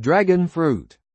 Dragon fruit.